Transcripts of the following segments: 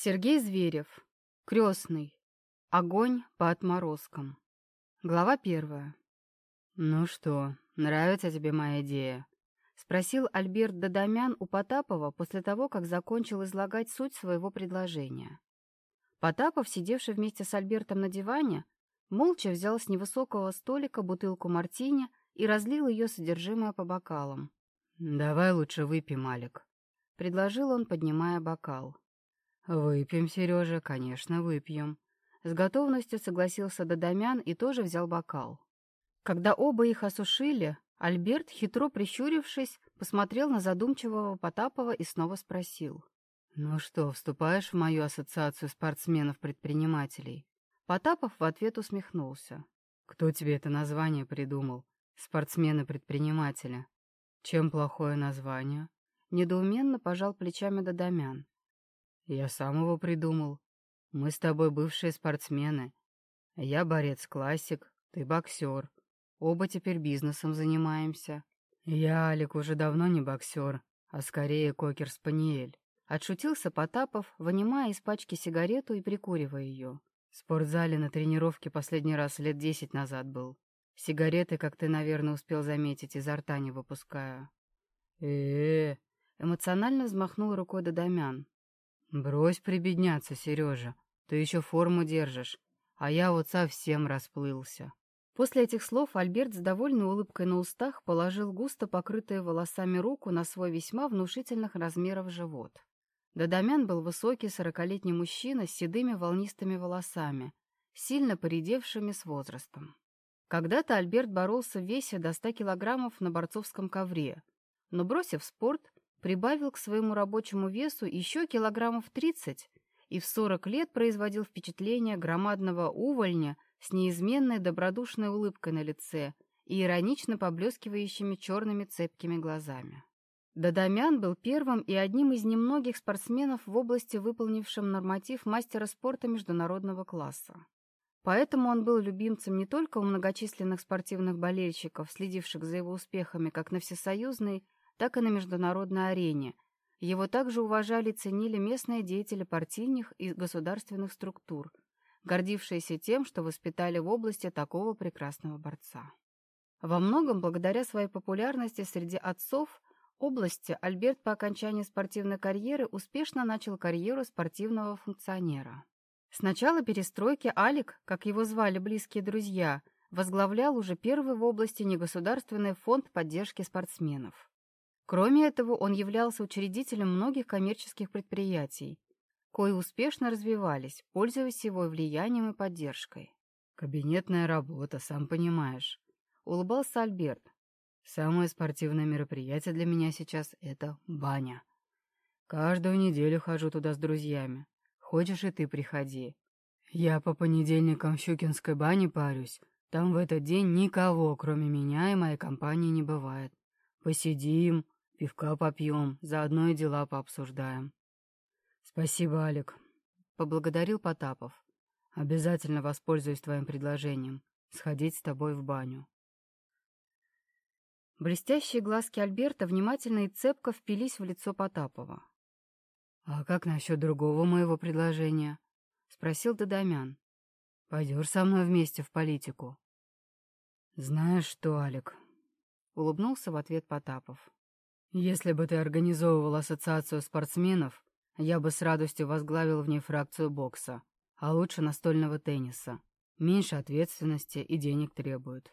Сергей Зверев. Крестный. Огонь по отморозкам. Глава первая. «Ну что, нравится тебе моя идея?» — спросил Альберт Дадамян у Потапова после того, как закончил излагать суть своего предложения. Потапов, сидевший вместе с Альбертом на диване, молча взял с невысокого столика бутылку мартини и разлил ее содержимое по бокалам. «Давай лучше выпьем, Алик», — предложил он, поднимая бокал. «Выпьем, Сережа, конечно, выпьем». С готовностью согласился Дадамян и тоже взял бокал. Когда оба их осушили, Альберт, хитро прищурившись, посмотрел на задумчивого Потапова и снова спросил. «Ну что, вступаешь в мою ассоциацию спортсменов-предпринимателей?» Потапов в ответ усмехнулся. «Кто тебе это название придумал? Спортсмены-предприниматели. Чем плохое название?» Недоуменно пожал плечами Дадамян. Я сам его придумал. Мы с тобой бывшие спортсмены. Я борец-классик, ты боксер. Оба теперь бизнесом занимаемся. Я, Алик, уже давно не боксер, а скорее кокер-спаниель. Отшутился Потапов, вынимая из пачки сигарету и прикуривая ее. В спортзале на тренировке последний раз лет десять назад был. Сигареты, как ты, наверное, успел заметить, изо рта не выпускаю. э э Эмоционально взмахнул рукой Дадамян. «Брось прибедняться, Сережа, ты еще форму держишь, а я вот совсем расплылся». После этих слов Альберт с довольной улыбкой на устах положил густо покрытую волосами руку на свой весьма внушительных размеров живот. Дадамян был высокий сорокалетний мужчина с седыми волнистыми волосами, сильно поредевшими с возрастом. Когда-то Альберт боролся в весе до 100 килограммов на борцовском ковре, но, бросив спорт, прибавил к своему рабочему весу еще килограммов 30 и в 40 лет производил впечатление громадного увольня с неизменной добродушной улыбкой на лице и иронично поблескивающими черными цепкими глазами. Дадамян был первым и одним из немногих спортсменов в области, выполнившим норматив мастера спорта международного класса. Поэтому он был любимцем не только у многочисленных спортивных болельщиков, следивших за его успехами как на всесоюзной, так и на международной арене. Его также уважали и ценили местные деятели партийных и государственных структур, гордившиеся тем, что воспитали в области такого прекрасного борца. Во многом благодаря своей популярности среди отцов области Альберт по окончании спортивной карьеры успешно начал карьеру спортивного функционера. С начала перестройки Алик, как его звали близкие друзья, возглавлял уже первый в области негосударственный фонд поддержки спортсменов. Кроме этого, он являлся учредителем многих коммерческих предприятий, кои успешно развивались, пользуясь его влиянием и поддержкой. «Кабинетная работа, сам понимаешь», — улыбался Альберт. «Самое спортивное мероприятие для меня сейчас — это баня. Каждую неделю хожу туда с друзьями. Хочешь и ты приходи. Я по понедельникам в Щукинской бане парюсь. Там в этот день никого, кроме меня и моей компании, не бывает. Посидим, Пивка попьем, заодно и дела пообсуждаем. Спасибо, Алик. Поблагодарил Потапов. Обязательно воспользуюсь твоим предложением. Сходить с тобой в баню. Блестящие глазки Альберта внимательно и цепко впились в лицо Потапова. «А как насчет другого моего предложения?» — спросил Дадамян. «Пойдешь со мной вместе в политику?» «Знаешь что, Алик?» — улыбнулся в ответ Потапов. Если бы ты организовывал ассоциацию спортсменов, я бы с радостью возглавил в ней фракцию бокса, а лучше настольного тенниса. Меньше ответственности и денег требуют.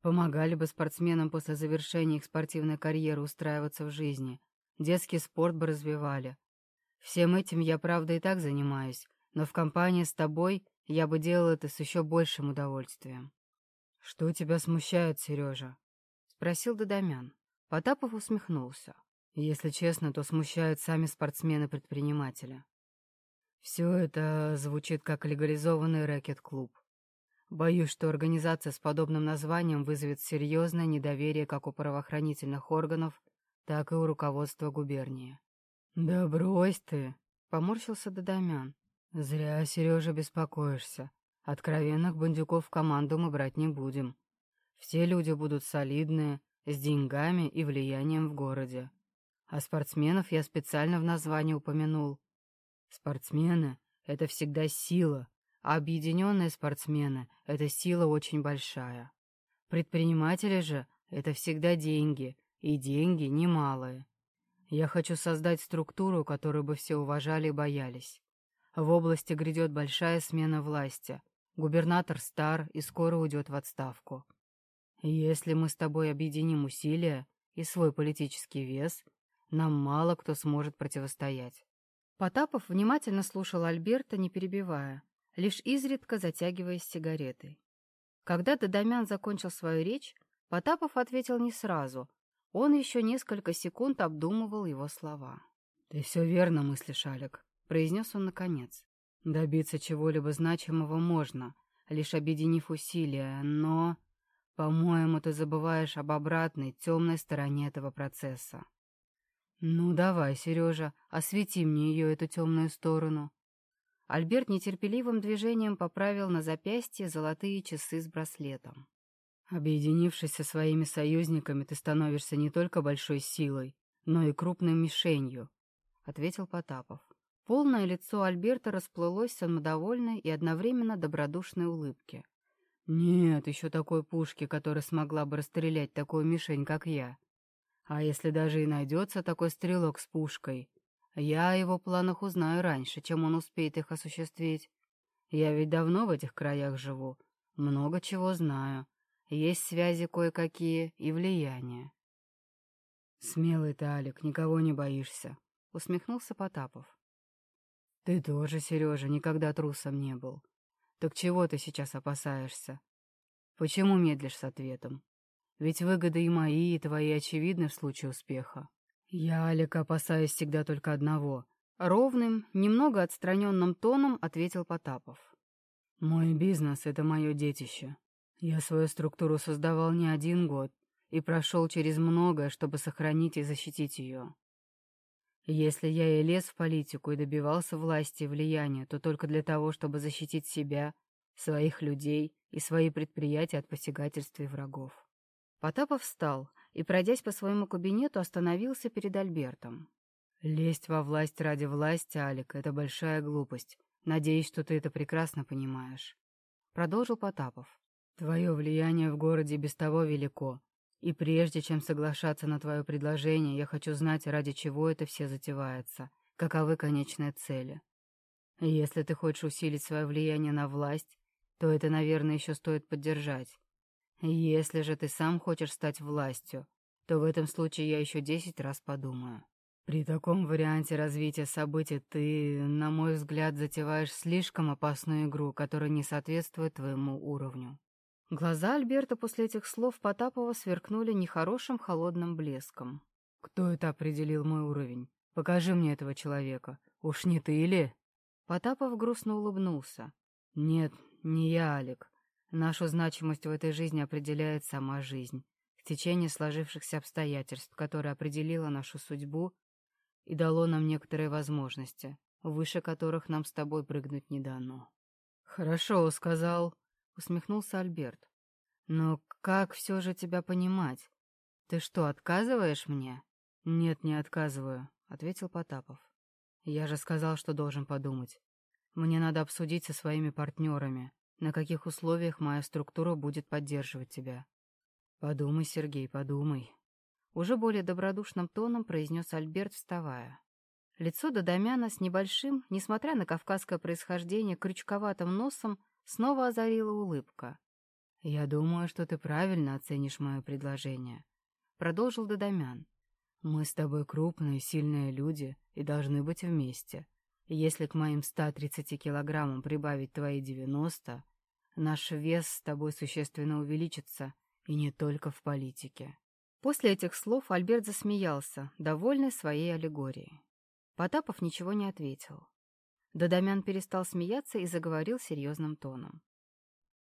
Помогали бы спортсменам после завершения их спортивной карьеры устраиваться в жизни. Детский спорт бы развивали. Всем этим я, правда, и так занимаюсь, но в компании с тобой я бы делал это с еще большим удовольствием. — Что тебя смущает, Сережа? — спросил Дадамян. Потапов усмехнулся. Если честно, то смущают сами спортсмены-предприниматели. Все это звучит как легализованный рэкет-клуб. Боюсь, что организация с подобным названием вызовет серьезное недоверие как у правоохранительных органов, так и у руководства губернии. «Да брось ты!» — поморщился Дадамян. «Зря, Сережа, беспокоишься. Откровенных бандюков в команду мы брать не будем. Все люди будут солидные, с деньгами и влиянием в городе. А спортсменов я специально в названии упомянул. Спортсмены — это всегда сила, а объединенные спортсмены — это сила очень большая. Предприниматели же — это всегда деньги, и деньги немалые. Я хочу создать структуру, которую бы все уважали и боялись. В области грядет большая смена власти. Губернатор стар и скоро уйдет в отставку. Если мы с тобой объединим усилия и свой политический вес, нам мало кто сможет противостоять. Потапов внимательно слушал Альберта, не перебивая, лишь изредка затягиваясь сигаретой. Когда Дадамян закончил свою речь, Потапов ответил не сразу. Он еще несколько секунд обдумывал его слова. — Ты все верно мыслишь, Алик, — произнес он наконец. — Добиться чего-либо значимого можно, лишь объединив усилия, но... По-моему, ты забываешь об обратной, темной стороне этого процесса. Ну, давай, Сережа, освети мне ее, эту темную сторону. Альберт нетерпеливым движением поправил на запястье золотые часы с браслетом. Объединившись со своими союзниками, ты становишься не только большой силой, но и крупной мишенью, — ответил Потапов. Полное лицо Альберта расплылось в самодовольной и одновременно добродушной улыбке. Нет еще такой пушки, которая смогла бы расстрелять такую мишень, как я. А если даже и найдется такой стрелок с пушкой, я о его планах узнаю раньше, чем он успеет их осуществить. Я ведь давно в этих краях живу, много чего знаю. Есть связи кое-какие и влияние. «Смелый ты, Алик, никого не боишься», — усмехнулся Потапов. «Ты тоже, Сережа, никогда трусом не был. Так чего ты сейчас опасаешься? Почему медлишь с ответом? Ведь выгоды и мои, и твои очевидны в случае успеха. Я, Алик, опасаюсь всегда только одного. Ровным, немного отстраненным тоном ответил Потапов. Мой бизнес — это мое детище. Я свою структуру создавал не один год и прошел через многое, чтобы сохранить и защитить ее. Если я и лез в политику и добивался власти и влияния, то только для того, чтобы защитить себя, своих людей и свои предприятия от посягательств и врагов. Потапов встал и, пройдясь по своему кабинету, остановился перед Альбертом. «Лезть во власть ради власти, Алик, — это большая глупость. Надеюсь, что ты это прекрасно понимаешь». Продолжил Потапов. «Твое влияние в городе без того велико, и прежде чем соглашаться на твое предложение, я хочу знать, ради чего это все затевается, каковы конечные цели. Если ты хочешь усилить свое влияние на власть, то это, наверное, еще стоит поддержать. Если же ты сам хочешь стать властью, то в этом случае я еще десять раз подумаю. При таком варианте развития событий ты, на мой взгляд, затеваешь слишком опасную игру, которая не соответствует твоему уровню. Глаза Альберта после этих слов Потапова сверкнули нехорошим холодным блеском. «Кто это определил мой уровень? Покажи мне этого человека. Уж не ты ли?» Потапов грустно улыбнулся. «Нет, не я, Алик. Нашу значимость в этой жизни определяет сама жизнь, в течение сложившихся обстоятельств, которое определило нашу судьбу и дало нам некоторые возможности, выше которых нам с тобой прыгнуть не дано». «Хорошо», — сказал, — усмехнулся Альберт. «Но как все же тебя понимать? Ты что, отказываешь мне?» «Нет, не отказываю», — ответил Потапов. «Я же сказал, что должен подумать. Мне надо обсудить со своими партнерами, на каких условиях моя структура будет поддерживать тебя. Подумай, Сергей, подумай». Уже более добродушным тоном произнес Альберт, вставая. Лицо Дадамяна с небольшим, несмотря на кавказское происхождение, крючковатым носом Снова озарила улыбка. «Я думаю, что ты правильно оценишь мое предложение», — продолжил Дадамян. «Мы с тобой крупные, сильные люди и должны быть вместе. Если к моим 130 килограммам прибавить твои 90, наш вес с тобой существенно увеличится, и не только в политике». После этих слов Альберт засмеялся, довольный своей аллегорией. Потапов ничего не ответил. Дадамян перестал смеяться и заговорил серьезным тоном.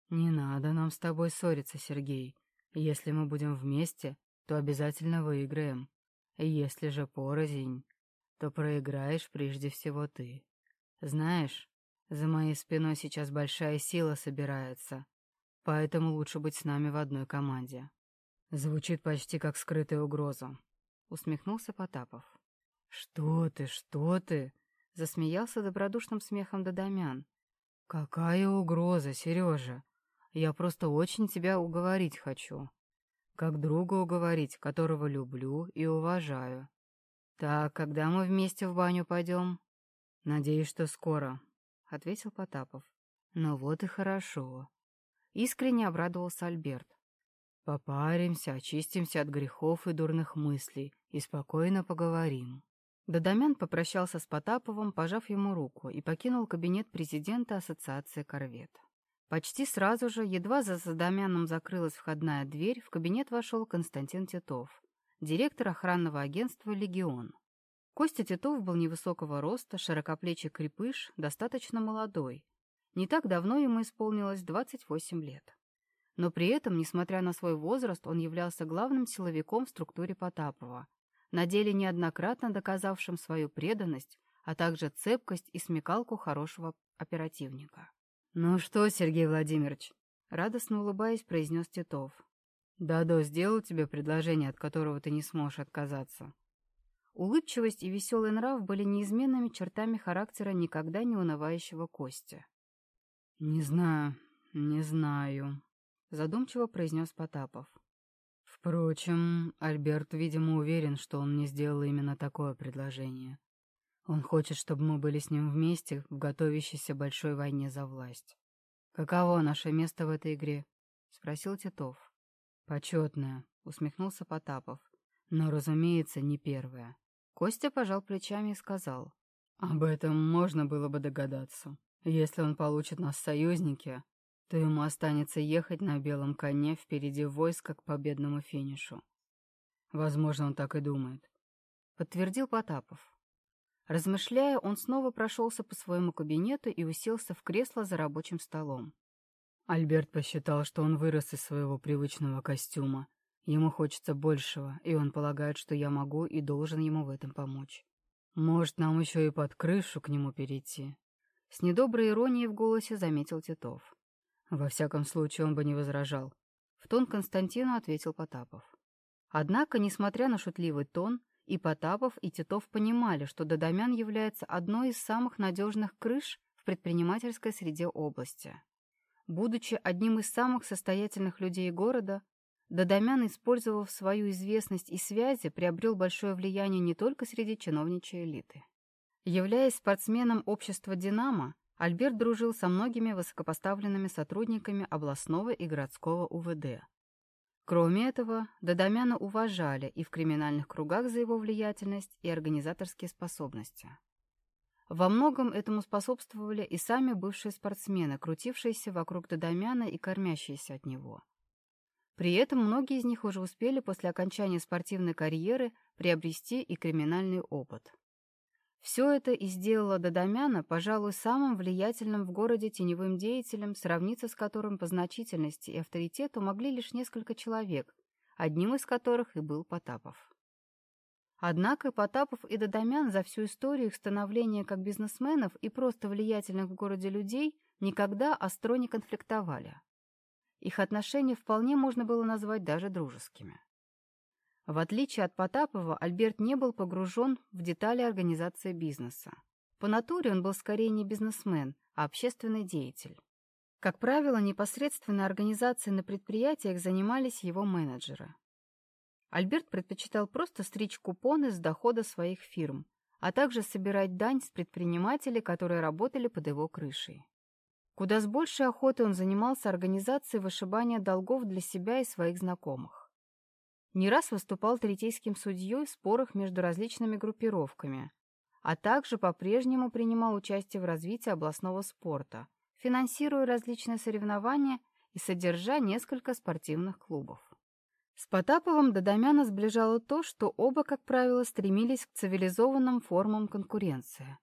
«Не надо нам с тобой ссориться, Сергей. Если мы будем вместе, то обязательно выиграем. Если же порознь, то проиграешь прежде всего ты. Знаешь, за моей спиной сейчас большая сила собирается, поэтому лучше быть с нами в одной команде». Звучит почти как скрытая угроза. Усмехнулся Потапов. «Что ты, что ты?» Засмеялся добродушным смехом Дадамян. «Какая угроза, Сережа! Я просто очень тебя уговорить хочу. Как друга уговорить, которого люблю и уважаю. Так, когда мы вместе в баню пойдем?» «Надеюсь, что скоро», — ответил Потапов. «Ну вот и хорошо». Искренне обрадовался Альберт. «Попаримся, очистимся от грехов и дурных мыслей и спокойно поговорим». Дадамян попрощался с Потаповым, пожав ему руку, и покинул кабинет президента Ассоциации «Корвет». Почти сразу же, едва за Дадамяном закрылась входная дверь, в кабинет вошел Константин Титов, директор охранного агентства «Легион». Костя Титов был невысокого роста, широкоплечий крепыш, достаточно молодой. Не так давно ему исполнилось 28 лет. Но при этом, несмотря на свой возраст, он являлся главным силовиком в структуре Потапова, на деле неоднократно доказавшим свою преданность, а также цепкость и смекалку хорошего оперативника. «Ну что, Сергей Владимирович?» — радостно улыбаясь, произнес Титов. «Дадо сделал тебе предложение, от которого ты не сможешь отказаться». Улыбчивость и веселый нрав были неизменными чертами характера никогда не унывающего Костя. «Не знаю, не знаю», — задумчиво произнес Потапов. Впрочем, Альберт, видимо, уверен, что он мне сделал именно такое предложение. Он хочет, чтобы мы были с ним вместе в готовящейся большой войне за власть. «Каково наше место в этой игре?» — спросил Титов. «Почетное», — усмехнулся Потапов. «Но, разумеется, не первое». Костя пожал плечами и сказал. «Об этом можно было бы догадаться. Если он получит нас союзники, то ему останется ехать на белом коне впереди войска к победному финишу. Возможно, он так и думает. Подтвердил Потапов. Размышляя, он снова прошелся по своему кабинету и уселся в кресло за рабочим столом. Альберт посчитал, что он вырос из своего привычного костюма. Ему хочется большего, и он полагает, что я могу и должен ему в этом помочь. Может, нам еще и под крышу к нему перейти. С недоброй иронией в голосе заметил Титов. Во всяком случае, он бы не возражал. В тон Константину ответил Потапов. Однако, несмотря на шутливый тон, и Потапов, и Титов понимали, что Дадамян является одной из самых надежных крыш в предпринимательской среде области. Будучи одним из самых состоятельных людей города, Дадамян, использовав свою известность и связи, приобрел большое влияние не только среди чиновничьей элиты. Являясь спортсменом общества «Динамо», Альберт дружил со многими высокопоставленными сотрудниками областного и городского УВД. Кроме этого, Дадамяна уважали и в криминальных кругах за его влиятельность и организаторские способности. Во многом этому способствовали и сами бывшие спортсмены, крутившиеся вокруг Дадамяна и кормящиеся от него. При этом многие из них уже успели после окончания спортивной карьеры приобрести и криминальный опыт. Все это и сделало Дадамяна, пожалуй, самым влиятельным в городе теневым деятелем, сравниться с которым по значительности и авторитету могли лишь несколько человек, одним из которых и был Потапов. Однако Потапов и Дадамян за всю историю их становления как бизнесменов и просто влиятельных в городе людей никогда остро не конфликтовали. Их отношения вполне можно было назвать даже дружескими. В отличие от Потапова, Альберт не был погружен в детали организации бизнеса. По натуре он был скорее не бизнесмен, а общественный деятель. Как правило, непосредственно организацией на предприятиях занимались его менеджеры. Альберт предпочитал просто стричь купоны с дохода своих фирм, а также собирать дань с предпринимателей, которые работали под его крышей. Куда с большей охотой он занимался организацией вышибания долгов для себя и своих знакомых не раз выступал третейским судьей в спорах между различными группировками, а также по-прежнему принимал участие в развитии областного спорта, финансируя различные соревнования и содержа несколько спортивных клубов. С Потаповым Дадамяна сближало то, что оба, как правило, стремились к цивилизованным формам конкуренции.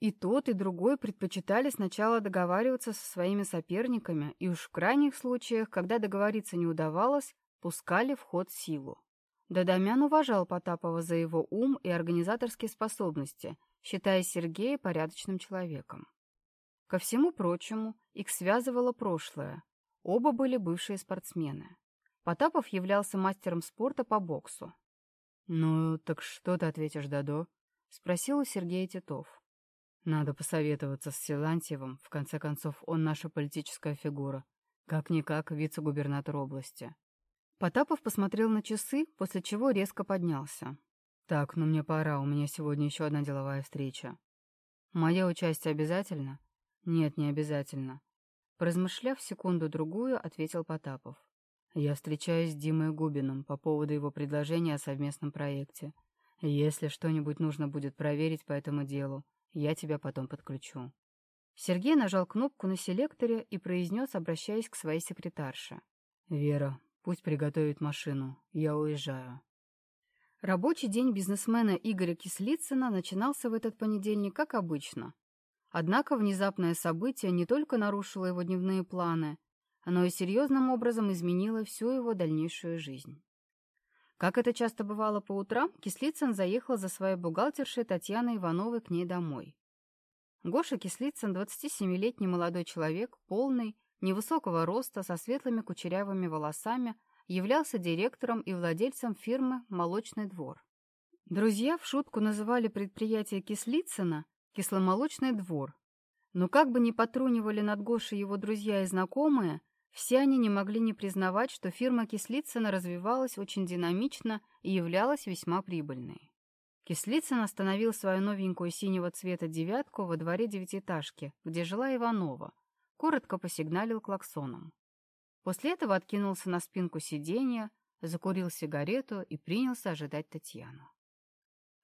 И тот, и другой предпочитали сначала договариваться со своими соперниками, и уж в крайних случаях, когда договориться не удавалось, пускали в ход силу. Дадамян уважал Потапова за его ум и организаторские способности, считая Сергея порядочным человеком. Ко всему прочему, их связывало прошлое. Оба были бывшие спортсмены. Потапов являлся мастером спорта по боксу. «Ну, так что ты ответишь, Дадо?» — спросил у Сергея Титов. Надо посоветоваться с Силантьевым, в конце концов, он наша политическая фигура. Как-никак вице-губернатор области. Потапов посмотрел на часы, после чего резко поднялся. «Так, ну мне пора, у меня сегодня еще одна деловая встреча». «Мое участие обязательно?» «Нет, не обязательно». Поразмышляв секунду-другую, ответил Потапов. «Я встречаюсь с Димой Губиным по поводу его предложения о совместном проекте. Если что-нибудь нужно будет проверить по этому делу, я тебя потом подключу». Сергей нажал кнопку на селекторе и произнес, обращаясь к своей секретарше. «Вера, Пусть приготовит машину. Я уезжаю. Рабочий день бизнесмена Игоря Кислицына начинался в этот понедельник, как обычно. Однако внезапное событие не только нарушило его дневные планы, но и серьезным образом изменило всю его дальнейшую жизнь. Как это часто бывало по утрам, Кислицын заехал за своей бухгалтершей Татьяной Ивановой к ней домой. Гоша Кислицын, 27-летний молодой человек, полный, невысокого роста, со светлыми кучерявыми волосами, являлся директором и владельцем фирмы «Молочный двор». Друзья в шутку называли предприятие Кислицына «Кисломолочный двор». Но как бы ни потрунивали над Гошей его друзья и знакомые, все они не могли не признавать, что фирма Кислицына развивалась очень динамично и являлась весьма прибыльной. Кислицын остановил свою новенькую синего цвета девятку во дворе девятиэтажки, где жила Иванова, коротко посигналил клаксоном. После этого откинулся на спинку сиденья, закурил сигарету и принялся ожидать Татьяну.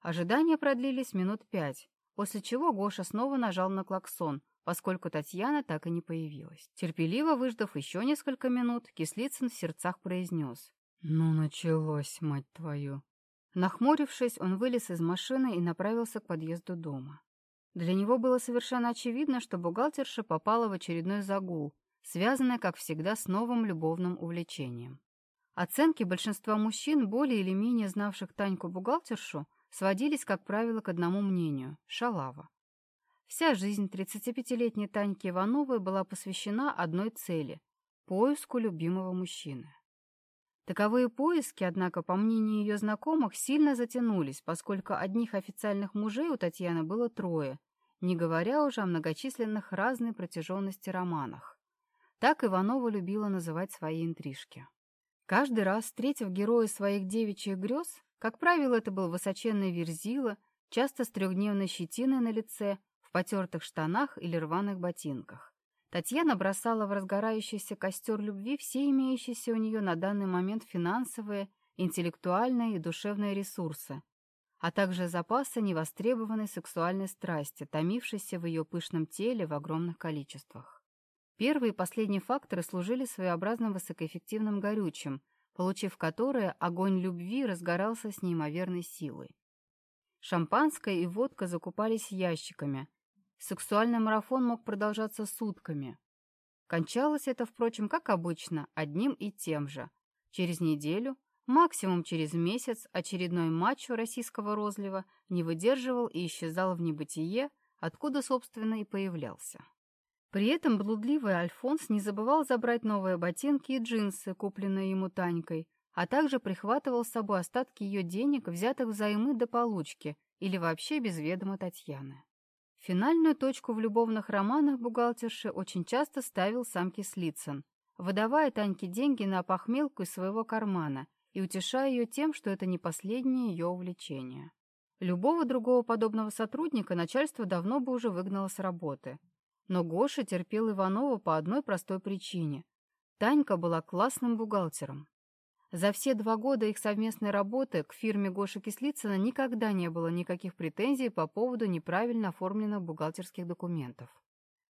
Ожидания продлились минут пять, после чего Гоша снова нажал на клаксон, поскольку Татьяна так и не появилась. Терпеливо выждав еще несколько минут, Кислицын в сердцах произнес. «Ну, началось, мать твою!» Нахмурившись, он вылез из машины и направился к подъезду дома. Для него было совершенно очевидно, что бухгалтерша попала в очередной загул, связанный, как всегда, с новым любовным увлечением. Оценки большинства мужчин, более или менее знавших Таньку-бухгалтершу, сводились, как правило, к одному мнению – шалава. Вся жизнь 35-летней Таньки Ивановой была посвящена одной цели – поиску любимого мужчины. Таковые поиски, однако, по мнению ее знакомых, сильно затянулись, поскольку одних официальных мужей у Татьяны было трое, не говоря уже о многочисленных разной протяженности романах. Так Иванова любила называть свои интрижки. Каждый раз, встретив героя своих девичьих грез, как правило, это был высоченный верзила, часто с трехдневной щетиной на лице, в потертых штанах или рваных ботинках. Татьяна бросала в разгорающийся костер любви все имеющиеся у нее на данный момент финансовые, интеллектуальные и душевные ресурсы, а также запасы невостребованной сексуальной страсти, томившейся в ее пышном теле в огромных количествах. Первые и последние факторы служили своеобразным высокоэффективным горючим, получив которое огонь любви разгорался с неимоверной силой. Шампанское и водка закупались ящиками. Сексуальный марафон мог продолжаться сутками. Кончалось это, впрочем, как обычно, одним и тем же. Через неделю Максимум через месяц очередной мачо российского розлива не выдерживал и исчезал в небытие, откуда, собственно, и появлялся. При этом блудливый Альфонс не забывал забрать новые ботинки и джинсы, купленные ему Танькой, а также прихватывал с собой остатки ее денег, взятых взаймы до получки или вообще без ведома Татьяны. Финальную точку в любовных романах бухгалтерши очень часто ставил сам Кислицын, выдавая Таньке деньги на похмелку из своего кармана и утешая ее тем, что это не последнее ее увлечение. Любого другого подобного сотрудника начальство давно бы уже выгнало с работы. Но Гоша терпел Иванова по одной простой причине. Танька была классным бухгалтером. За все два года их совместной работы к фирме Гоши Кислицына никогда не было никаких претензий по поводу неправильно оформленных бухгалтерских документов.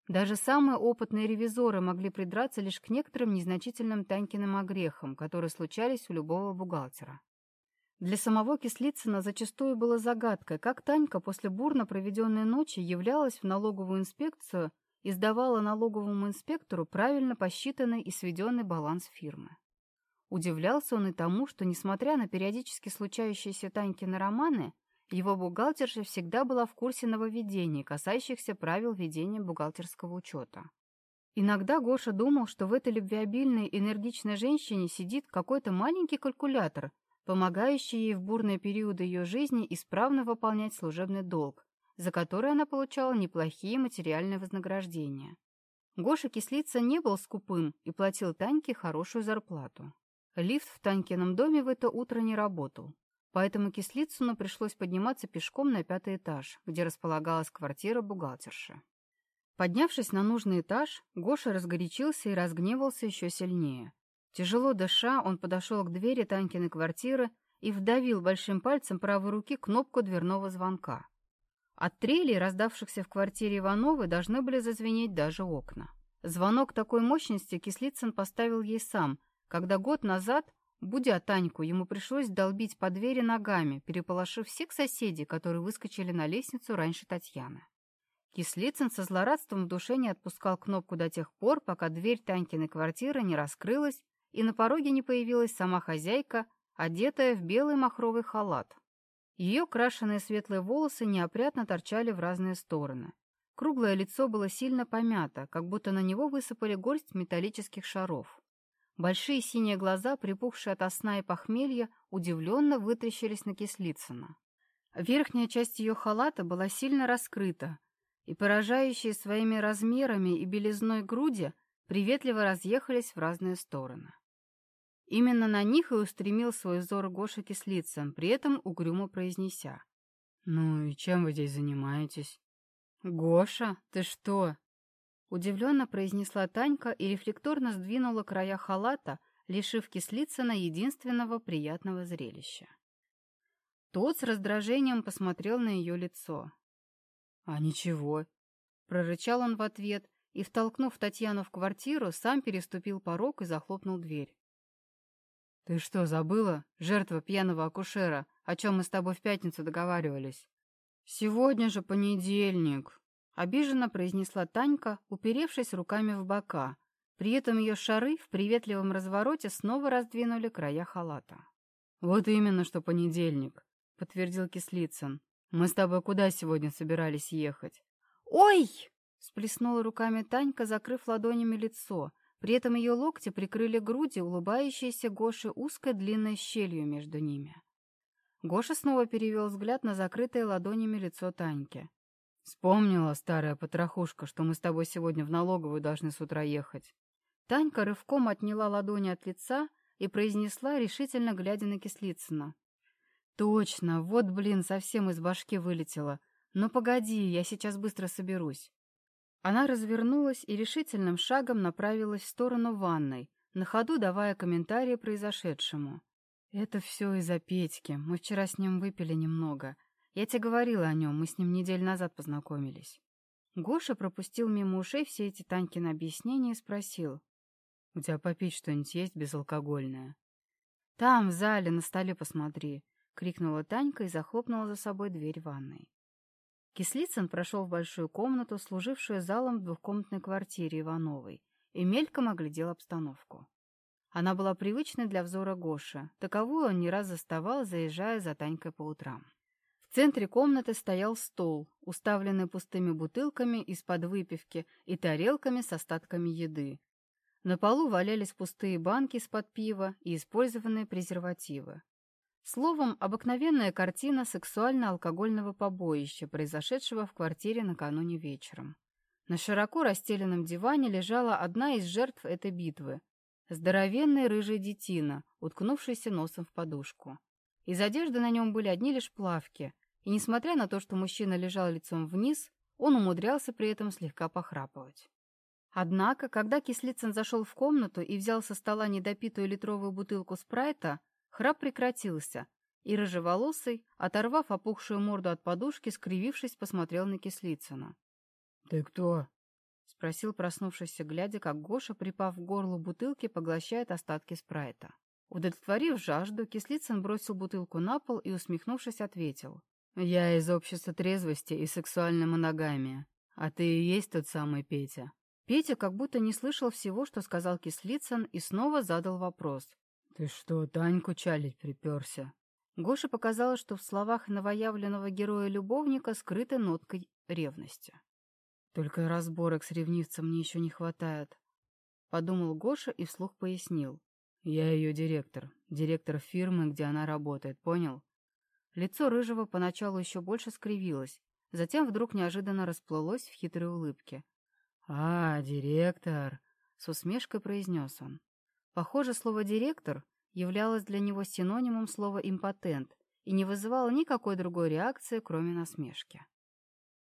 Даже самые опытные ревизоры могли придраться лишь к некоторым незначительным Танькиным огрехам, которые случались у любого бухгалтера. Для самого Кислицына зачастую было загадкой, как Танька после бурно проведенной ночи являлась в налоговую инспекцию и сдавала налоговому инспектору правильно посчитанный и сведенный баланс фирмы. Удивлялся он и тому, что, несмотря на периодически случающиеся Танькины романы, его бухгалтерша всегда была в курсе нововведений, касающихся правил ведения бухгалтерского учета. Иногда Гоша думал, что в этой любвеобильной, энергичной женщине сидит какой-то маленький калькулятор, помогающий ей в бурные периоды ее жизни исправно выполнять служебный долг, за которые она получала неплохие материальные вознаграждения. Гоша Кислица не был скупым и платил Таньке хорошую зарплату. Лифт в Танькином доме в это утро не работал, поэтому Кислицыну пришлось подниматься пешком на пятый этаж, где располагалась квартира бухгалтерши. Поднявшись на нужный этаж, Гоша разгорячился и разгневался еще сильнее. Тяжело дыша, он подошел к двери Танькиной квартиры и вдавил большим пальцем правой руки кнопку дверного звонка. От трелей, раздавшихся в квартире Ивановой, должны были зазвенеть даже окна. Звонок такой мощности Кислицын поставил ей сам, когда год назад, будя Таньку, ему пришлось долбить по двери ногами, переполошив всех соседей, которые выскочили на лестницу раньше Татьяны. Кислицын со злорадством в душе не отпускал кнопку до тех пор, пока дверь Танькиной квартиры не раскрылась и на пороге не появилась сама хозяйка, одетая в белый махровый халат. Ее крашеные светлые волосы неопрятно торчали в разные стороны. Круглое лицо было сильно помято, как будто на него высыпали горсть металлических шаров. Большие синие глаза, припухшие от сна и похмелья, удивленно вытрящились на Кислицына. Верхняя часть ее халата была сильно раскрыта, и поражающие своими размерами и белизной груди приветливо разъехались в разные стороны. Именно на них и устремил свой взор Гоша Кислицын, при этом угрюмо произнеся. «Ну и чем вы здесь занимаетесь?» «Гоша, ты что?» Удивленно произнесла Танька и рефлекторно сдвинула края халата, лишив Кислицына единственного приятного зрелища. Тот с раздражением посмотрел на ее лицо. «А ничего», — прорычал он в ответ и, втолкнув Татьяну в квартиру, сам переступил порог и захлопнул дверь. «Ты что, забыла, жертва пьяного акушера, о чем мы с тобой в пятницу договаривались?» «Сегодня же понедельник», — обиженно произнесла Танька, уперевшись руками в бока. При этом ее шары в приветливом развороте снова раздвинули края халата. «Вот именно, что понедельник», — подтвердил Кислицын. «Мы с тобой куда сегодня собирались ехать?» «Ой!» — сплеснула руками Танька, закрыв ладонями лицо — при этом ее локти прикрыли груди, улыбающиеся Гоши узкой длинной щелью между ними. Гоша снова перевел взгляд на закрытое ладонями лицо Таньки. «Вспомнила, старая потрохушка, что мы с тобой сегодня в налоговую должны с утра ехать». Танька рывком отняла ладони от лица и произнесла, решительно глядя на Кислицына. «Точно, вот, блин, совсем из башки вылетело. Но погоди, я сейчас быстро соберусь». Она развернулась и решительным шагом направилась в сторону ванной, на ходу давая комментарии произошедшему. «Это все из-за Петьки. Мы вчера с ним выпили немного. Я тебе говорила о нем, мы с ним неделю назад познакомились». Гоша пропустил мимо ушей все эти Танькины объяснения и спросил. «У тебя попить что-нибудь есть безалкогольное?» «Там, в зале, на столе посмотри», — крикнула Танька и захлопнула за собой дверь ванной. Кислицын прошел в большую комнату, служившую залом в двухкомнатной квартире Ивановой, и мельком оглядел обстановку. Она была привычной для взора Гоши, таковую он не раз заставал, заезжая за Танькой по утрам. В центре комнаты стоял стол, уставленный пустыми бутылками из-под выпивки и тарелками с остатками еды. На полу валялись пустые банки из-под пива и использованные презервативы. Словом, обыкновенная картина сексуально-алкогольного побоища, произошедшего в квартире накануне вечером. На широко расстеленном диване лежала одна из жертв этой битвы. Здоровенный рыжий детина, уткнувшийся носом в подушку. Из одежды на нем были одни лишь плавки, и, несмотря на то, что мужчина лежал лицом вниз, он умудрялся при этом слегка похрапывать. Однако, когда Кислицын зашел в комнату и взял со стола недопитую литровую бутылку спрайта, Храп прекратился, и рыжеволосый, оторвав опухшую морду от подушки, скривившись, посмотрел на Кислицына. — Ты кто? — спросил проснувшийся, глядя, как Гоша, припав к горлу бутылки, поглощает остатки спрайта. Удовлетворив жажду, Кислицын бросил бутылку на пол и, усмехнувшись, ответил. — Я из общества трезвости и сексуальной моногамии. А ты и есть тот самый Петя. Петя как будто не слышал всего, что сказал Кислицын, и снова задал вопрос. «Ты что, Таньку чалить приперся?» Гоша показалось, что в словах новоявленного героя-любовника скрыта нотка ревности. «Только разборок с ревнивцем мне еще не хватает», — подумал Гоша и вслух пояснил. «Я ее директор, директор фирмы, где она работает, понял?» Лицо Рыжего поначалу еще больше скривилось, затем вдруг неожиданно расплылось в хитрой улыбке. «А, директор!» — с усмешкой произнес он. Похоже, слово «директор» являлось для него синонимом слова «импотент» и не вызывало никакой другой реакции, кроме насмешки.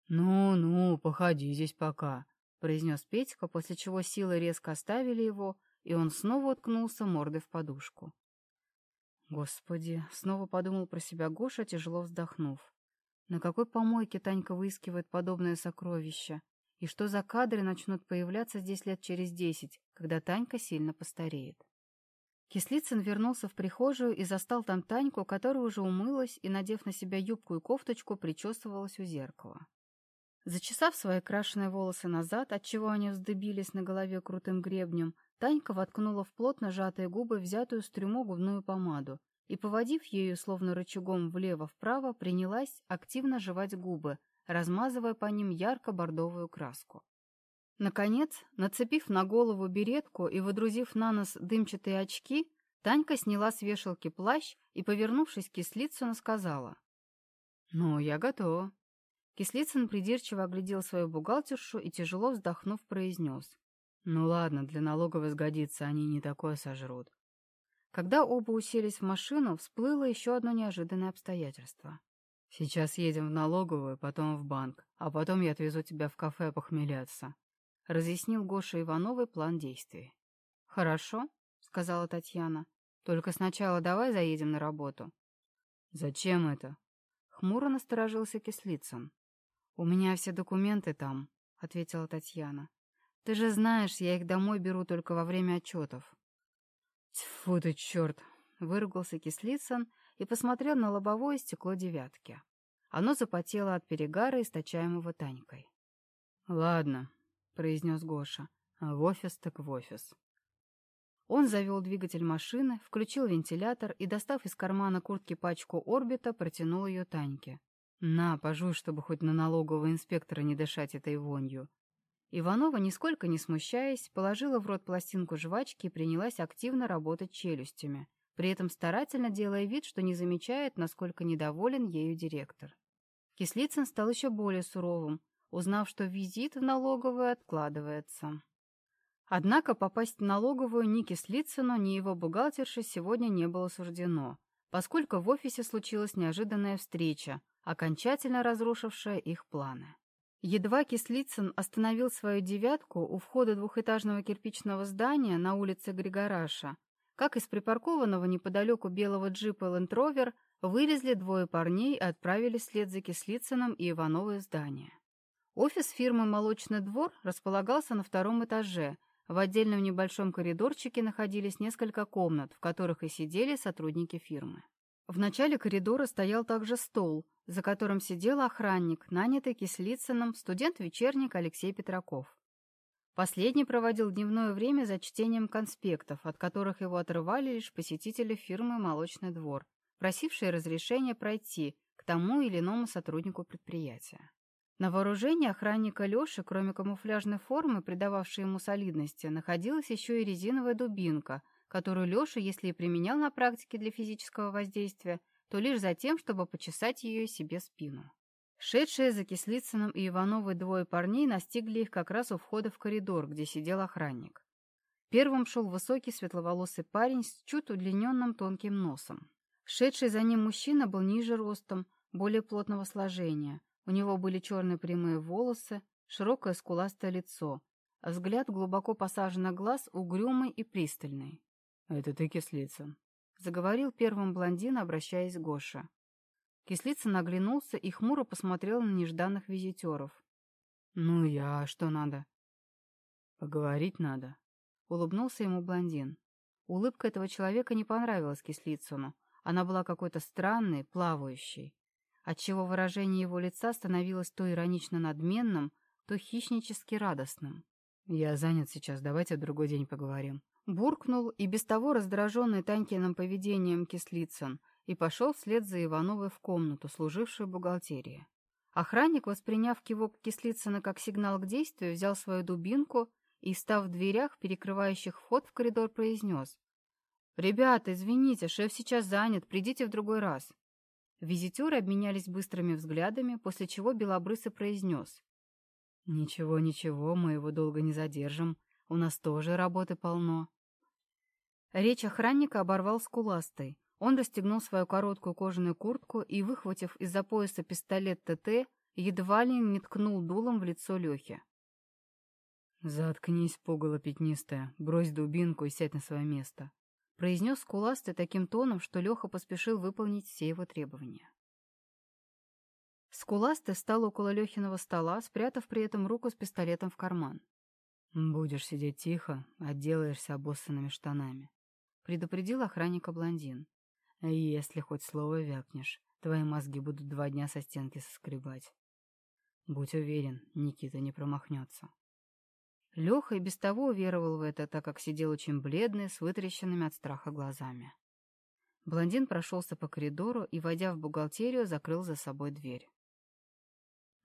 «Ну-ну, походи здесь пока», — произнес Петька, после чего силы резко оставили его, и он снова уткнулся мордой в подушку. Господи, снова подумал про себя Гоша, тяжело вздохнув. На какой помойке Танька выискивает подобное сокровище? И что за кадры начнут появляться здесь лет через десять, когда Танька сильно постареет? Кислицын вернулся в прихожую и застал там Таньку, которая уже умылась и, надев на себя юбку и кофточку, причесывалась у зеркала. Зачесав свои крашеные волосы назад, отчего они вздыбились на голове крутым гребнем, Танька воткнула в плотно сжатые губы взятую с трюмо губную помаду и, поводив ею словно рычагом влево-вправо, принялась активно жевать губы, размазывая по ним ярко-бордовую краску. Наконец, нацепив на голову беретку и выдрузив на нос дымчатые очки, Танька сняла с вешалки плащ и, повернувшись к Кислицыну, сказала. «Ну, я готова». Кислицын придирчиво оглядел свою бухгалтершу и, тяжело вздохнув, произнес. «Ну ладно, для налоговой сгодится, они не такое сожрут». Когда оба уселись в машину, всплыло еще одно неожиданное обстоятельство. «Сейчас едем в налоговую, потом в банк, а потом я отвезу тебя в кафе похмеляться», — разъяснил Гоша Ивановой план действий. «Хорошо», — сказала Татьяна. «Только сначала давай заедем на работу». «Зачем это?» Хмуро насторожился Кислицын. «У меня все документы там», — ответила Татьяна. «Ты же знаешь, я их домой беру только во время отчетов». «Тьфу ты, черт!» — выругался Кислицын и посмотрел на лобовое стекло девятки. Оно запотело от перегара, источаемого Танькой. «Ладно», — произнес Гоша, — «а в офис так в офис». Он завел двигатель машины, включил вентилятор и, достав из кармана куртки пачку орбита, протянул ее Таньке. «На, пожуй, чтобы хоть на налогового инспектора не дышать этой вонью». Иванова, нисколько не смущаясь, положила в рот пластинку жвачки и принялась активно работать челюстями, при этом старательно делая вид, что не замечает, насколько недоволен ею директор. Кислицын стал еще более суровым, узнав, что визит в налоговую откладывается. Однако попасть в налоговую ни Кислицыну, ни его бухгалтерше сегодня не было суждено, поскольку в офисе случилась неожиданная встреча, окончательно разрушившая их планы. Едва Кислицын остановил свою «девятку» у входа двухэтажного кирпичного здания на улице Григораша, как из припаркованного неподалеку белого джипа «Лендровер» вылезли двое парней и отправились вслед за Кислицыным и Ивановой в здание. Офис фирмы «Молочный двор» располагался на втором этаже. В отдельном небольшом коридорчике находились несколько комнат, в которых и сидели сотрудники фирмы. В начале коридора стоял также стол, за которым сидел охранник, нанятый Кислицыным, студент-вечерник Алексей Петраков. Последний проводил дневное время за чтением конспектов, от которых его отрывали лишь посетители фирмы «Молочный двор», просившие разрешения пройти к тому или иному сотруднику предприятия. На вооружении охранника Лёши, кроме камуфляжной формы, придававшей ему солидности, находилась еще и резиновая дубинка — которую Леша, если и применял на практике для физического воздействия, то лишь за тем, чтобы почесать ее себе спину. Шедшие за Кислицыным и Ивановой двое парней настигли их как раз у входа в коридор, где сидел охранник. Первым шел высокий светловолосый парень с чуть удлиненным тонким носом. Шедший за ним мужчина был ниже ростом, более плотного сложения. У него были черные прямые волосы, широкое скуластое лицо, взгляд глубоко посаженных глаз угрюмый и пристальный. «Это ты, Кислицын», — заговорил первым блондин, обращаясь к Гоше. Кислицын оглянулся и хмуро посмотрел на нежданных визитеров. «Ну я, что надо?» «Поговорить надо», — улыбнулся ему блондин. Улыбка этого человека не понравилась Кислицыну. Она была какой-то странной, плавающей, отчего выражение его лица становилось то иронично надменным, то хищнически радостным. «Я занят сейчас, давайте в другой день поговорим», Буркнул и без того раздраженный Танькиным поведением Кислицын и пошел вслед за Ивановой в комнату, служившую бухгалтерии. Охранник, восприняв кивок Кислицына как сигнал к действию, взял свою дубинку и, став в дверях, перекрывающих вход в коридор, произнес. «Ребята, извините, шеф сейчас занят, придите в другой раз». Визитеры обменялись быстрыми взглядами, после чего Белобрысый произнес. «Ничего, ничего, мы его долго не задержим. У нас тоже работы полно». Речь охранника оборвал скуластой. Он расстегнул свою короткую кожаную куртку и, выхватив из-за пояса пистолет ТТ, едва ли не ткнул дулом в лицо Лехи. «Заткнись, пугало пятнистая, брось дубинку и сядь на свое место», — произнес скуластый таким тоном, что Леха поспешил выполнить все его требования. Скуластый встал около Лехиного стола, спрятав при этом руку с пистолетом в карман. «Будешь сидеть тихо, отделаешься обоссанными штанами», — предупредил охранника блондин. «Если хоть слово вякнешь, твои мозги будут два дня со стенки соскребать. Будь уверен, Никита не промахнется». Леха и без того уверовал в это, так как сидел очень бледный, с вытрященными от страха глазами. Блондин прошелся по коридору и, войдя в бухгалтерию, закрыл за собой дверь.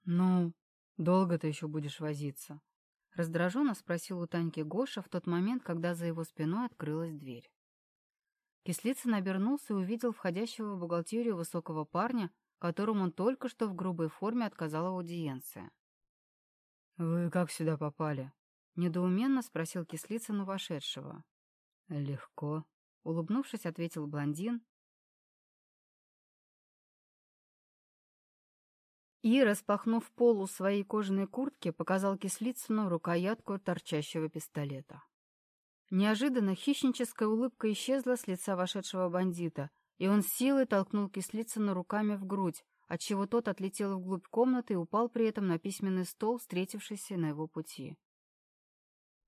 «Ну, долго ты еще будешь возиться?» Раздраженно спросил у Таньки Гоша в тот момент, когда за его спиной открылась дверь. Кислицын обернулся и увидел входящего в бухгалтерию высокого парня, которому он только что в грубой форме отказал аудиенция. «Вы как сюда попали?» Недоуменно спросил Кислицын у вошедшего. «Легко», — улыбнувшись, ответил блондин. И, распахнув полу своей кожаной куртки, показал Кислицыну рукоятку торчащего пистолета. Неожиданно хищническая улыбка исчезла с лица вошедшего бандита, и он силой толкнул Кислицына руками в грудь, отчего тот отлетел вглубь комнаты и упал при этом на письменный стол, встретившийся на его пути.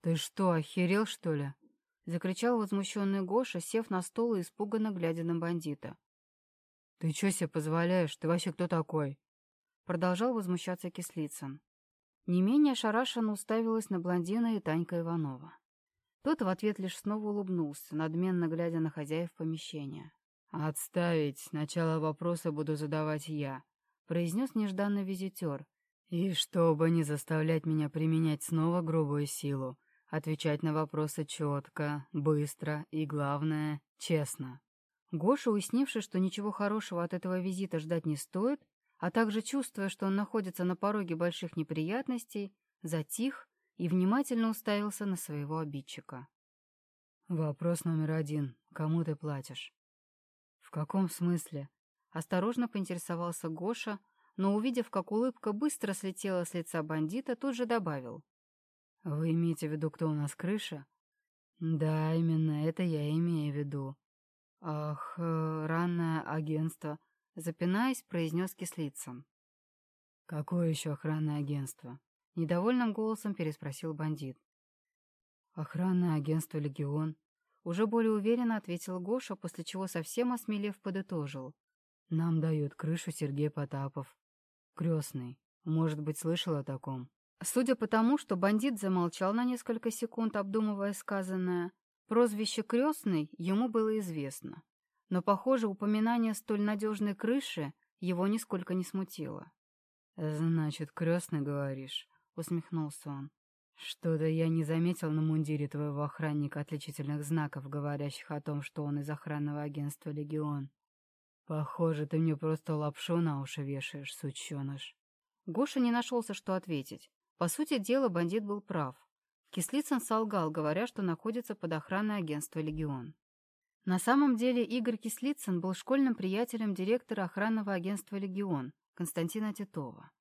«Ты что, охерел, что ли?» — закричал возмущенный Гоша, сев на стол и испуганно глядя на бандита. «Ты что себе позволяешь? Ты вообще кто такой?» Продолжал возмущаться Кислицын. Не менее ошарашенно уставилась на блондина и Танька Иванова. Тот в ответ лишь снова улыбнулся, надменно глядя на хозяев помещения. «Отставить. Сначала вопросы буду задавать я», — произнес нежданный визитер. «И чтобы не заставлять меня применять снова грубую силу, Отвечать на вопросы четко, быстро и, главное, честно. Гоша, уяснивший, что ничего хорошего от этого визита ждать не стоит, а также чувствуя, что он находится на пороге больших неприятностей, затих и внимательно уставился на своего обидчика. «Вопрос номер один. Кому ты платишь?» «В каком смысле?» Осторожно поинтересовался Гоша, но, увидев, как улыбка быстро слетела с лица бандита, тут же добавил. «Вы имеете в виду, кто у нас крыша?» «Да, именно это я имею в виду». «Ах, охранное агентство», — запинаясь, произнес Кислицын. «Какое еще охранное агентство?» — недовольным голосом переспросил бандит. «Охранное агентство «Легион», — уже более уверенно ответил Гоша, после чего совсем осмелев подытожил. «Нам дает крышу Сергей Потапов. Крестный. Может быть, слышал о таком?» Судя по тому, что бандит замолчал на несколько секунд, обдумывая сказанное, прозвище «крестный» ему было известно. Но, похоже, упоминание столь надежной крыши его нисколько не смутило. «Значит, крестный, говоришь?» — усмехнулся он. «Что-то я не заметил на мундире твоего охранника отличительных знаков, говорящих о том, что он из охранного агентства «Легион». Похоже, ты мне просто лапшу на уши вешаешь, сученыш». Гоша не нашелся, что ответить. По сути дела, бандит был прав. Кислицын солгал, говоря, что находится под охраной агентства «Легион». На самом деле Игорь Кислицын был школьным приятелем директора охранного агентства «Легион» Константина Титова.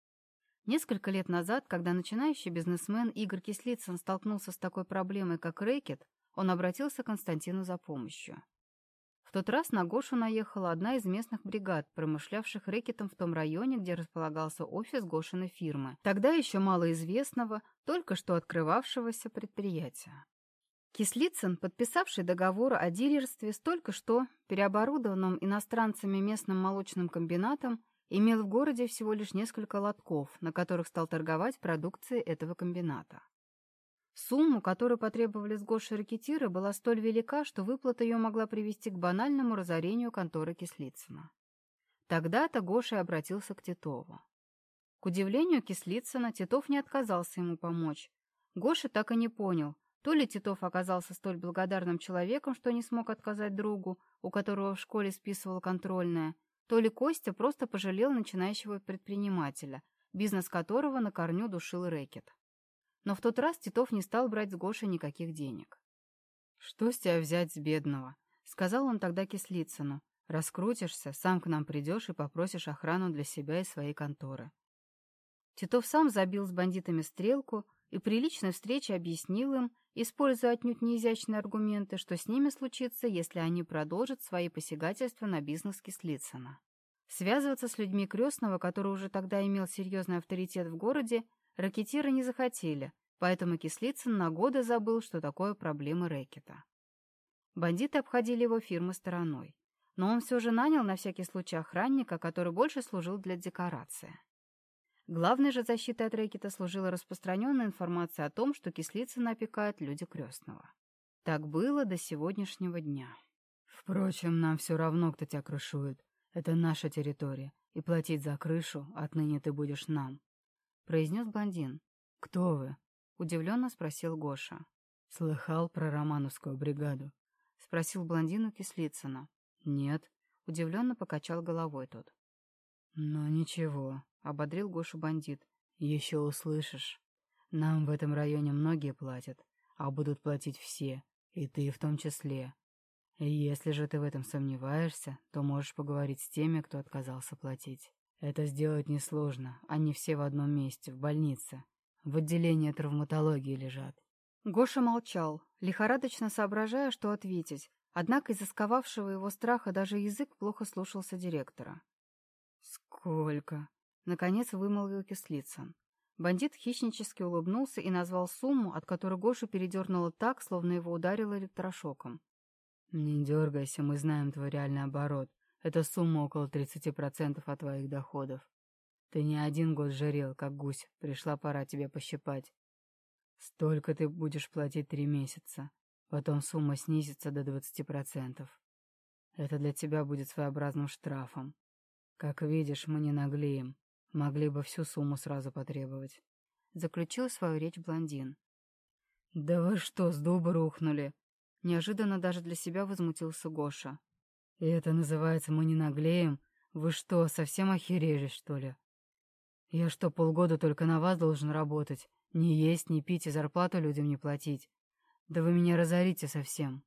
Несколько лет назад, когда начинающий бизнесмен Игорь Кислицын столкнулся с такой проблемой, как рэкет, он обратился к Константину за помощью. В тот раз на Гошу наехала одна из местных бригад, промышлявших рэкетом в том районе, где располагался офис Гошиной фирмы, тогда еще малоизвестного, только что открывавшегося предприятия. Кислицын, подписавший договор о дилерстве с только что переоборудованным иностранцами местным молочным комбинатом, имел в городе всего лишь несколько лотков, на которых стал торговать продукцией этого комбината. Сумму, которую потребовали с Гоши ракетиры, была столь велика, что выплата ее могла привести к банальному разорению конторы Кислицына. Тогда-то Гоша обратился к Титову. К удивлению Кислицына, Титов не отказался ему помочь. Гоша так и не понял, то ли Титов оказался столь благодарным человеком, что не смог отказать другу, у которого в школе списывал контрольное, то ли Костя просто пожалел начинающего предпринимателя, бизнес которого на корню душил рэкет. Но в тот раз Титов не стал брать с Гоши никаких денег. «Что с тебя взять с бедного?» — сказал он тогда Кислицыну. «Раскрутишься, сам к нам придешь и попросишь охрану для себя и своей конторы». Титов сам забил с бандитами стрелку и при личной встрече объяснил им, используя отнюдь неизящные аргументы, что с ними случится, если они продолжат свои посягательства на бизнес Кислицына. Связываться с людьми крестного, который уже тогда имел серьезный авторитет в городе, ракетиры не захотели, поэтому Кислицын на годы забыл, что такое проблемы рэкета. Бандиты обходили его фирмы стороной, но он все же нанял на всякий случай охранника, который больше служил для декорации. Главной же защитой от рэкета служила распространенная информация о том, что Кислицына опекают люди крестного. Так было до сегодняшнего дня. Впрочем, нам все равно, кто тебя крышует. Это наша территория, и платить за крышу отныне ты будешь нам, — произнес блондин. Кто вы? — удивленно спросил Гоша. Слыхал про Романовскую бригаду? — спросил блондину Кислицына. Нет, — удивленно покачал головой тот. Ну ничего, — ободрил Гошу бандит. «Еще услышишь. Нам в этом районе многие платят, а будут платить все, и ты в том числе. Если же ты в этом сомневаешься, то можешь поговорить с теми, кто отказался платить. Это сделать несложно, они все в одном месте, в больнице. В отделении травматологии лежат». Гоша молчал, лихорадочно соображая, что ответить, однако из-за сковавшего его страха даже язык плохо слушался директора. «Сколько?» Наконец вымолвил Кислицын. Бандит хищнически улыбнулся и назвал сумму, от которой Гошу передернуло так, словно его ударило электрошоком. «Не дергайся, мы знаем твой реальный оборот. Это сумма около 30% от твоих доходов. Ты не один год жарел, как гусь, пришла пора тебе пощипать. Столько ты будешь платить три месяца. Потом сумма снизится до 20%. Это для тебя будет своеобразным штрафом. Как видишь, мы не наглеем. Могли бы всю сумму сразу потребовать. Заключил свою речь блондин. «Да вы что, с дуба рухнули?» Неожиданно даже для себя возмутился Гоша. «И это называется мы не наглеем? Вы что, совсем охерели, что ли? Я что, полгода только на вас должен работать? Не есть, не пить и зарплату людям не платить? Да вы меня разорите совсем!»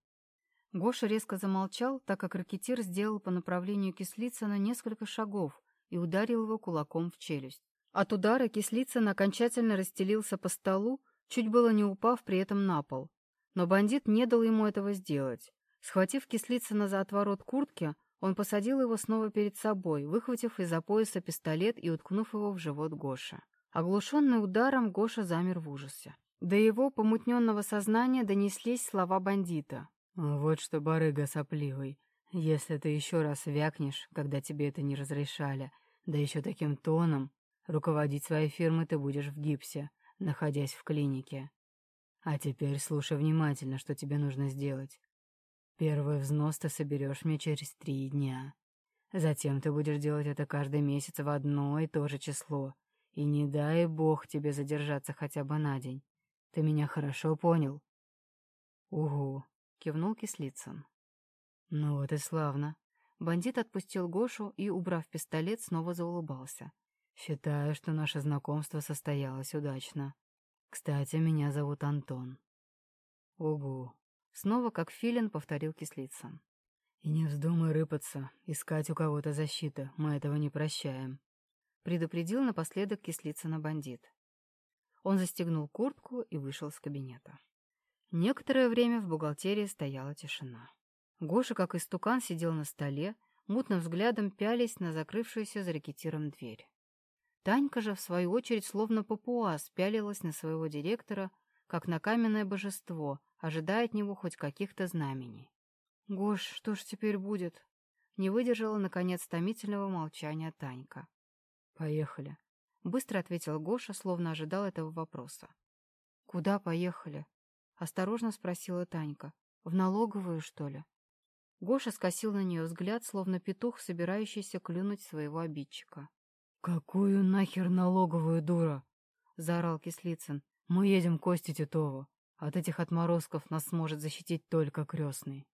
Гоша резко замолчал, так как ракетир сделал по направлению Кислицына несколько шагов, и ударил его кулаком в челюсть. От удара Кислицын окончательно расстелился по столу, чуть было не упав при этом на пол. Но бандит не дал ему этого сделать. Схватив Кислицына за отворот куртки, он посадил его снова перед собой, выхватив из-за пояса пистолет и уткнув его в живот Гоши. Оглушенный ударом, Гоша замер в ужасе. До его помутненного сознания донеслись слова бандита. «Вот что, барыга сопливый, если ты еще раз вякнешь, когда тебе это не разрешали, да еще таким тоном. Руководить своей фирмой ты будешь в гипсе, находясь в клинике. А теперь слушай внимательно, что тебе нужно сделать. Первый взнос ты соберешь мне через три дня. Затем ты будешь делать это каждый месяц в одно и то же число. И не дай бог тебе задержаться хотя бы на день. Ты меня хорошо понял? Угу, кивнул Кислицын. Ну вот и славно. Бандит отпустил Гошу и, убрав пистолет, снова заулыбался. «Считаю, что наше знакомство состоялось удачно. Кстати, меня зовут Антон». «Угу». Снова, как филин, повторил Кислицын. «И не вздумай рыпаться, искать у кого-то защиты, мы этого не прощаем», — предупредил напоследок Кислицына бандит. Он застегнул куртку и вышел из кабинета. Некоторое время в бухгалтерии стояла тишина. Гоша, как истукан, сидел на столе, мутным взглядом пялись на закрывшуюся за рекетиром дверь. Танька же, в свою очередь, словно папуас, пялилась на своего директора, как на каменное божество, ожидая от него хоть каких-то знамений. «Гош, что ж теперь будет?» Не выдержала, наконец, томительного молчания Танька. «Поехали», — быстро ответил Гоша, словно ожидал этого вопроса. «Куда поехали?» — осторожно спросила Танька. «В налоговую, что ли?» Гоша скосил на нее взгляд, словно петух, собирающийся клюнуть своего обидчика. «Какую нахер налоговую дура?» — заорал Кислицын. «Мы едем к Косте Титову. От этих отморозков нас сможет защитить только крестный».